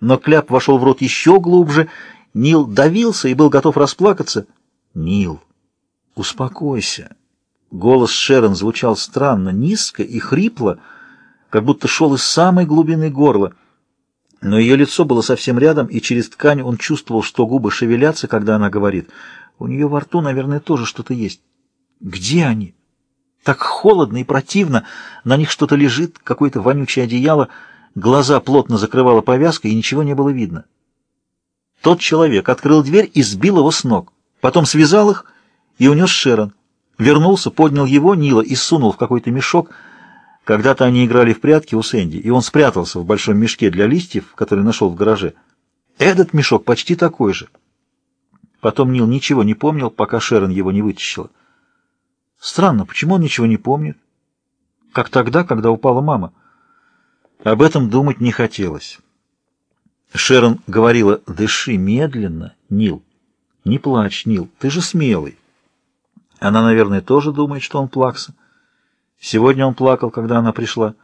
Но кляп вошел в рот еще глубже. Нил давился и был готов расплакаться. «Нил, успокойся». Голос Шерон звучал странно, низко и хрипло, как будто шел из самой глубины горла. Но ее лицо было совсем рядом, и через ткань он чувствовал, что губы шевелятся, когда она говорит. У нее во рту, наверное, тоже что-то есть. Где они? Так холодно и противно. На них что-то лежит, какое-то вонючее одеяло. Глаза плотно закрывала повязка, и ничего не было видно. Тот человек открыл дверь и сбил его с ног. Потом связал их и унес Шерон. Вернулся, поднял его, Нила, и сунул в какой-то мешок. Когда-то они играли в прятки у Сэнди, и он спрятался в большом мешке для листьев, который нашел в гараже. Этот мешок почти такой же. Потом Нил ничего не помнил, пока Шерон его не вытащила. Странно, почему он ничего не помнит? Как тогда, когда упала мама. Об этом думать не хотелось. Шерон говорила, дыши медленно, Нил. Не плачь, Нил, ты же смелый. Она, наверное, тоже думает, что он плакса. Сегодня он плакал, когда она пришла.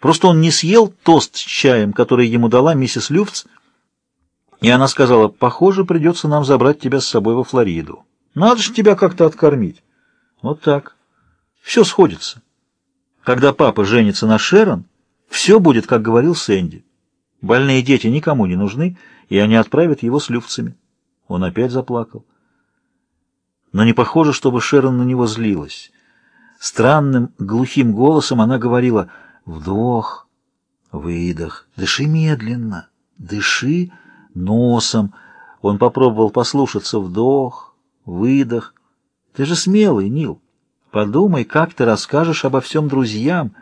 Просто он не съел тост с чаем, который ему дала миссис Люфтс, и она сказала, «Похоже, придется нам забрать тебя с собой во Флориду. Надо же тебя как-то откормить». Вот так. Все сходится. Когда папа женится на Шерон, все будет, как говорил Сэнди. Больные дети никому не нужны, и они отправят его с люфцами. Он опять заплакал. Но не похоже, чтобы Шерон на него злилась. Странным, глухим голосом она говорила «Вдох, выдох, дыши медленно, дыши носом». Он попробовал послушаться «Вдох, выдох». «Ты же смелый, Нил. Подумай, как ты расскажешь обо всем друзьям».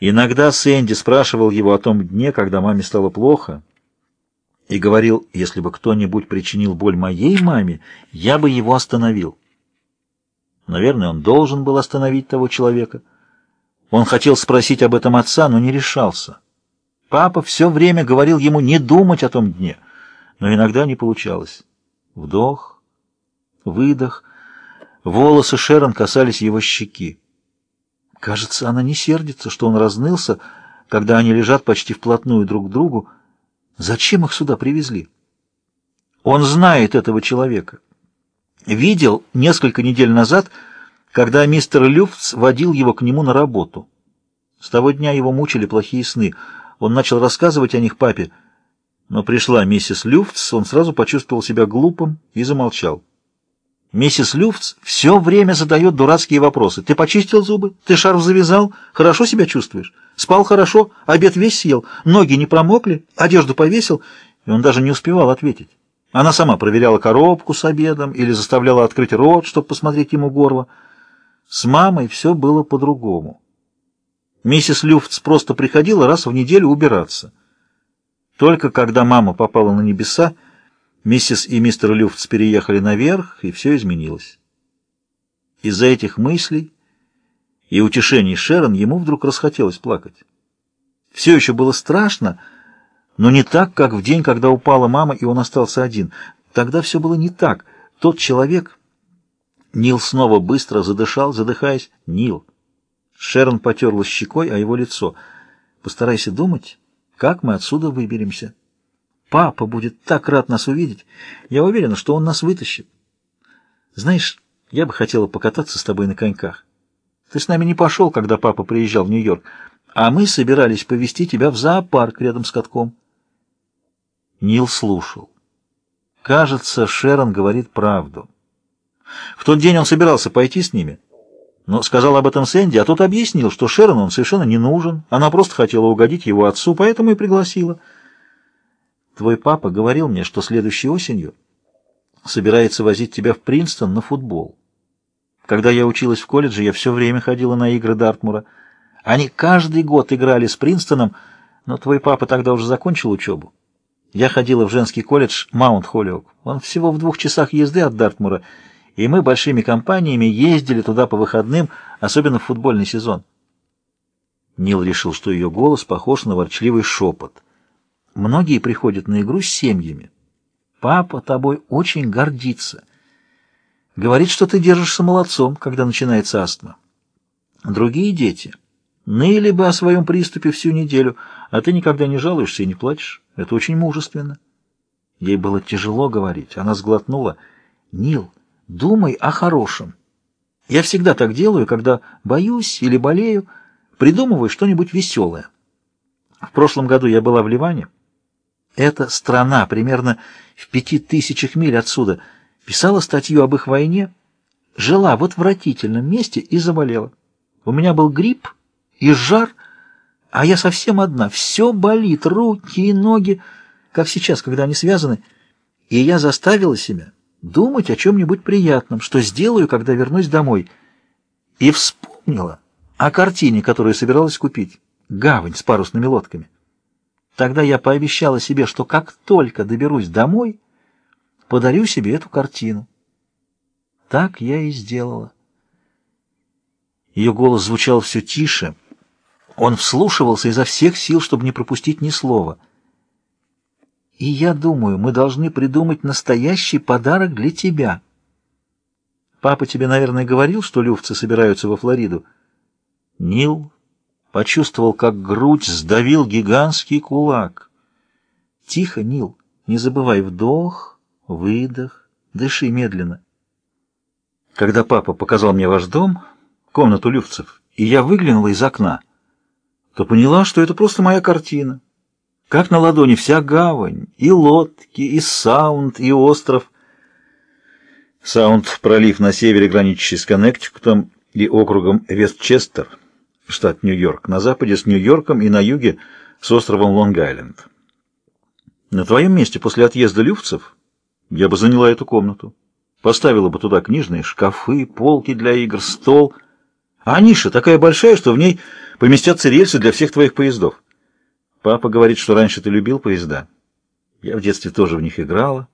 Иногда Сэнди спрашивал его о том дне, когда маме стало плохо, и говорил, если бы кто-нибудь причинил боль моей маме, я бы его остановил. Наверное, он должен был остановить того человека. Он хотел спросить об этом отца, но не решался. Папа все время говорил ему не думать о том дне, но иногда не получалось. Вдох, выдох. Волосы Шерон касались его щеки. Кажется, она не сердится, что он разнылся, когда они лежат почти вплотную друг к другу. Зачем их сюда привезли? Он знает этого человека видел несколько недель назад, когда мистер Люфтс водил его к нему на работу. С того дня его мучили плохие сны. Он начал рассказывать о них папе, но пришла миссис Люфтс, он сразу почувствовал себя глупым и замолчал. Миссис Люфтс все время задает дурацкие вопросы. «Ты почистил зубы? Ты шарф завязал? Хорошо себя чувствуешь? Спал хорошо? Обед весь съел? Ноги не промокли? Одежду повесил?» И он даже не успевал ответить. Она сама проверяла коробку с обедом или заставляла открыть рот, чтобы посмотреть ему горло. С мамой все было по-другому. Миссис Люфтс просто приходила раз в неделю убираться. Только когда мама попала на небеса, миссис и мистер Люфтс переехали наверх, и все изменилось. Из-за этих мыслей и утешений Шерон ему вдруг расхотелось плакать. Все еще было страшно, но не так, как в день, когда упала мама, и он остался один. Тогда все было не так. Тот человек... Нил снова быстро задышал, задыхаясь. Нил. Шерон потерла щекой о его лицо. Постарайся думать, как мы отсюда выберемся. Папа будет так рад нас увидеть. Я уверена, что он нас вытащит. Знаешь, я бы хотела покататься с тобой на коньках. Ты с нами не пошел, когда папа приезжал в Нью-Йорк, а мы собирались повезти тебя в зоопарк рядом с катком. Нил слушал. Кажется, Шерон говорит правду. В тот день он собирался пойти с ними, но сказал об этом Сэнди, а тот объяснил, что Шерон он совершенно не нужен. Она просто хотела угодить его отцу, поэтому и пригласила. Твой папа говорил мне, что следующей осенью собирается возить тебя в Принстон на футбол. Когда я училась в колледже, я все время ходила на игры Дартмура. Они каждый год играли с Принстоном, но твой папа тогда уже закончил учебу. Я ходила в женский колледж Маунт Холлиок. Он всего в двух часах езды от Дартмура, и мы большими компаниями ездили туда по выходным, особенно в футбольный сезон. Нил решил, что ее голос похож на ворчливый шепот. Многие приходят на игру с семьями. Папа тобой очень гордится. Говорит, что ты держишься молодцом, когда начинается астма. Другие дети Ныли бы о своем приступе всю неделю, а ты никогда не жалуешься и не плачешь. Это очень мужественно. Ей было тяжело говорить. Она сглотнула. «Нил, думай о хорошем. Я всегда так делаю, когда боюсь или болею, придумываю что-нибудь веселое. В прошлом году я была в Ливане. Эта страна примерно в пяти тысячах миль отсюда писала статью об их войне, жила в отвратительном месте и заболела. У меня был грипп и жар, а я совсем одна. Все болит, руки и ноги, как сейчас, когда они связаны. И я заставила себя думать о чем-нибудь приятном, что сделаю, когда вернусь домой. И вспомнила о картине, которую собиралась купить. Гавань с парусными лодками. Тогда я пообещала себе, что как только доберусь домой, подарю себе эту картину. Так я и сделала. Ее голос звучал все тише. Он вслушивался изо всех сил, чтобы не пропустить ни слова. И я думаю, мы должны придумать настоящий подарок для тебя. Папа тебе, наверное, говорил, что люфцы собираются во Флориду? Нил почувствовал, как грудь сдавил гигантский кулак. Тихо, Нил, не забывай вдох, выдох, дыши медленно. Когда папа показал мне ваш дом, комнату люфцев, и я выглянула из окна, то поняла, что это просто моя картина. Как на ладони вся гавань, и лодки, и саунд, и остров. Саунд — пролив на севере, граничащий с Коннектикутом и округом Вестчестер, штат Нью-Йорк, на западе с Нью-Йорком и на юге с островом Лонг-Айленд. На твоем месте после отъезда люфцев я бы заняла эту комнату. Поставила бы туда книжные шкафы, полки для игр, стол. А ниша такая большая, что в ней поместятся рельсы для всех твоих поездов. Папа говорит, что раньше ты любил поезда. Я в детстве тоже в них играла.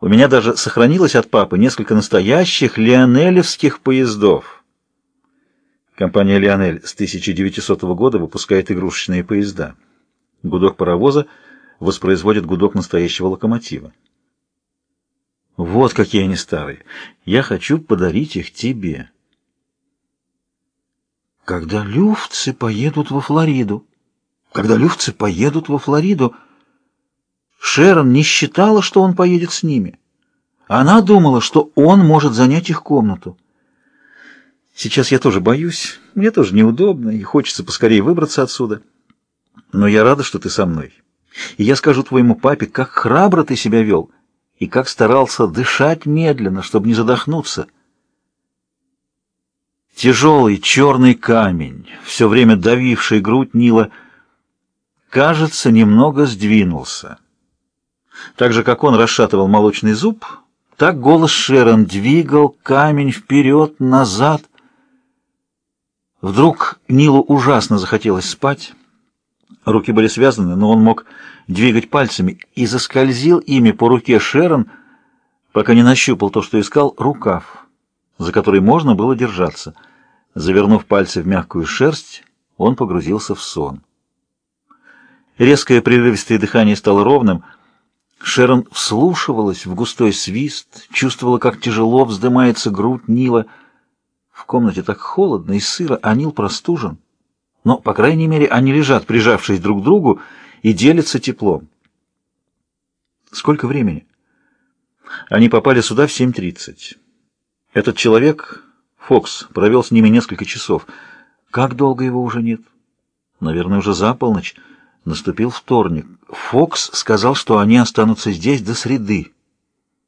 У меня даже сохранилось от папы несколько настоящих лионелевских поездов. Компания «Лионель» с 1900 года выпускает игрушечные поезда. Гудок паровоза воспроизводит гудок настоящего локомотива. Вот какие они старые. Я хочу подарить их тебе. Когда люфтцы поедут во Флориду, когда люфцы поедут во Флориду, Шерон не считала, что он поедет с ними. Она думала, что он может занять их комнату. Сейчас я тоже боюсь, мне тоже неудобно, и хочется поскорее выбраться отсюда. Но я рада, что ты со мной. И я скажу твоему папе, как храбро ты себя вел, и как старался дышать медленно, чтобы не задохнуться. Тяжелый черный камень, все время давивший грудь Нила, — кажется, немного сдвинулся. Так же, как он расшатывал молочный зуб, так голос Шерон двигал камень вперед, назад. Вдруг Нилу ужасно захотелось спать. Руки были связаны, но он мог двигать пальцами и заскользил ими по руке Шерон, пока не нащупал то, что искал, рукав, за который можно было держаться. Завернув пальцы в мягкую шерсть, он погрузился в сон. Резкое прерывистое дыхание стало ровным. Шерон вслушивалась в густой свист, чувствовала, как тяжело вздымается грудь Нила. В комнате так холодно и сыро, а Нил простужен. Но, по крайней мере, они лежат, прижавшись друг к другу, и делятся теплом. Сколько времени? Они попали сюда в 7.30. Этот человек, Фокс, провел с ними несколько часов. Как долго его уже нет? Наверное, уже за полночь. Наступил вторник. Фокс сказал, что они останутся здесь до среды.